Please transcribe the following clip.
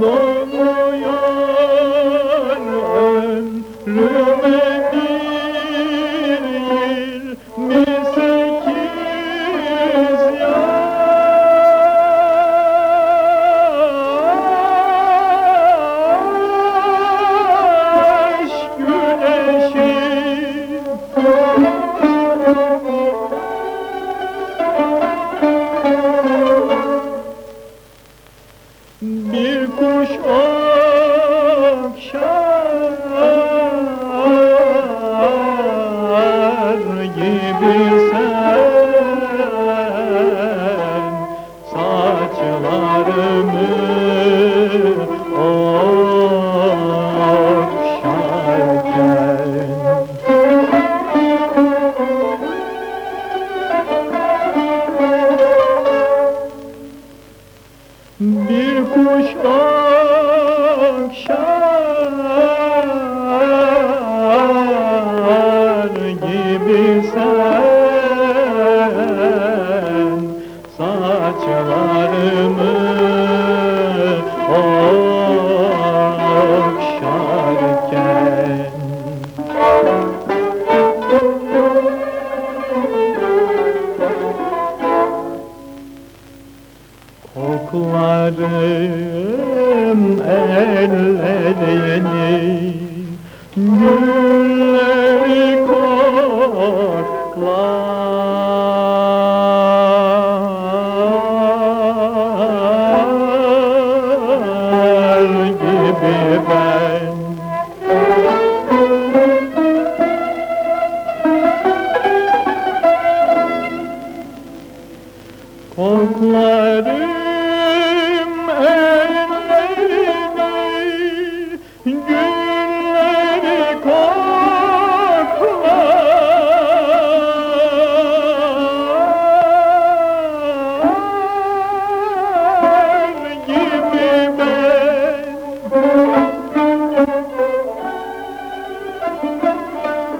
Doğmayan ölüme Bir kuş okşar Bir kuş Ayaklarım ellerini Gülleri koklar Gibi ben. Koklarım